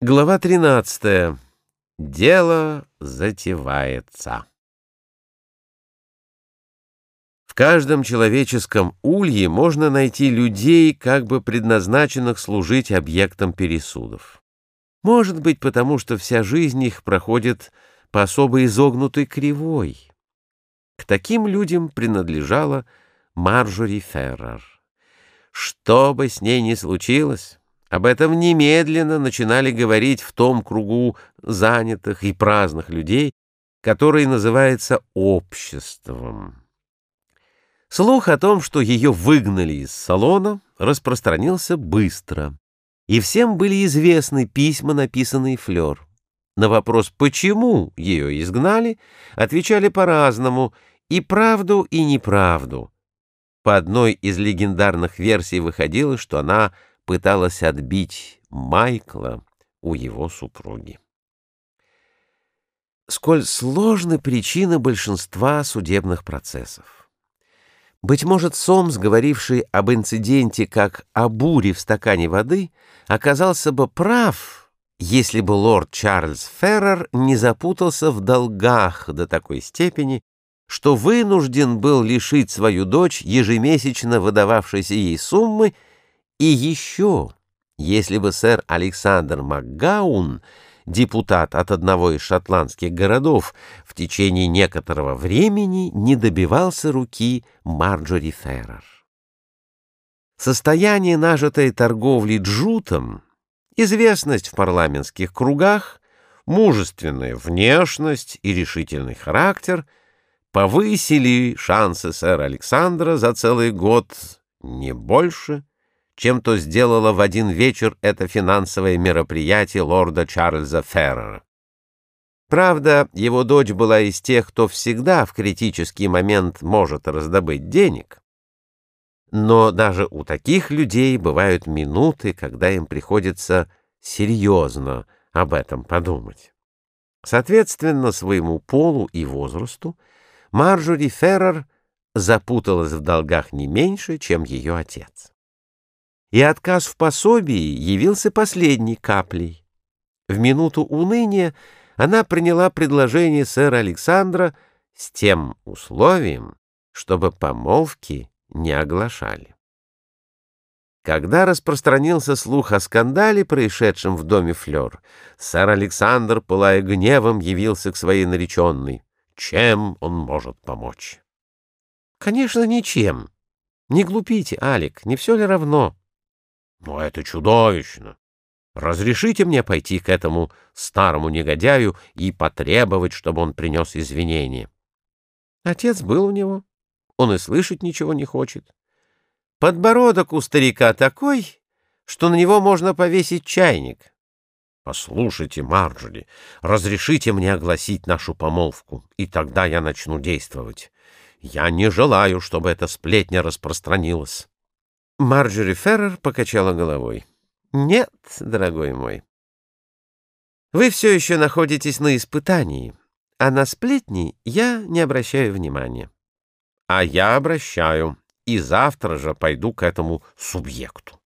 Глава 13. Дело затевается. В каждом человеческом улье можно найти людей, как бы предназначенных служить объектом пересудов. Может быть, потому что вся жизнь их проходит по особо изогнутой кривой. К таким людям принадлежала Марджори Феррер. Что бы с ней ни случилось, об этом немедленно начинали говорить в том кругу занятых и праздных людей, который называется обществом. Слух о том, что ее выгнали из салона, распространился быстро, и всем были известны письма, написанные Флёр. На вопрос, почему ее изгнали, отвечали по-разному, и правду, и неправду. По одной из легендарных версий выходило, что она пыталась отбить Майкла у его супруги. Сколь сложны причины большинства судебных процессов. Быть может, Сомс, говоривший об инциденте как о буре в стакане воды, оказался бы прав, если бы лорд Чарльз Феррер не запутался в долгах до такой степени, что вынужден был лишить свою дочь ежемесячно выдававшейся ей суммы и еще, если бы сэр Александр Макгаун, депутат от одного из шотландских городов, в течение некоторого времени не добивался руки Марджори Феррер. Состояние нажитой торговли джутом, известность в парламентских кругах, мужественная внешность и решительный характер повысили шансы сэра Александра за целый год не больше, чем то сделало в один вечер это финансовое мероприятие лорда Чарльза Феррера. Правда, его дочь была из тех, кто всегда в критический момент может раздобыть денег. Но даже у таких людей бывают минуты, когда им приходится серьезно об этом подумать. Соответственно, своему полу и возрасту Марджори Феррер запуталась в долгах не меньше, чем ее отец и отказ в пособии явился последней каплей. В минуту уныния она приняла предложение сэра Александра с тем условием, чтобы помолвки не оглашали. Когда распространился слух о скандале, происшедшем в доме Флёр, сэр Александр, пылая гневом, явился к своей нареченной. Чем он может помочь? — Конечно, ничем. Не глупите, Алик, не все ли равно? Но это чудовищно. Разрешите мне пойти к этому старому негодяю и потребовать, чтобы он принес извинения. Отец был у него. Он и слышать ничего не хочет. Подбородок у старика такой, что на него можно повесить чайник. Послушайте, Марджори, разрешите мне огласить нашу помолвку, и тогда я начну действовать. Я не желаю, чтобы эта сплетня распространилась. Марджори Феррер покачала головой. «Нет, дорогой мой. Вы все еще находитесь на испытании, а на сплетни я не обращаю внимания. А я обращаю, и завтра же пойду к этому субъекту.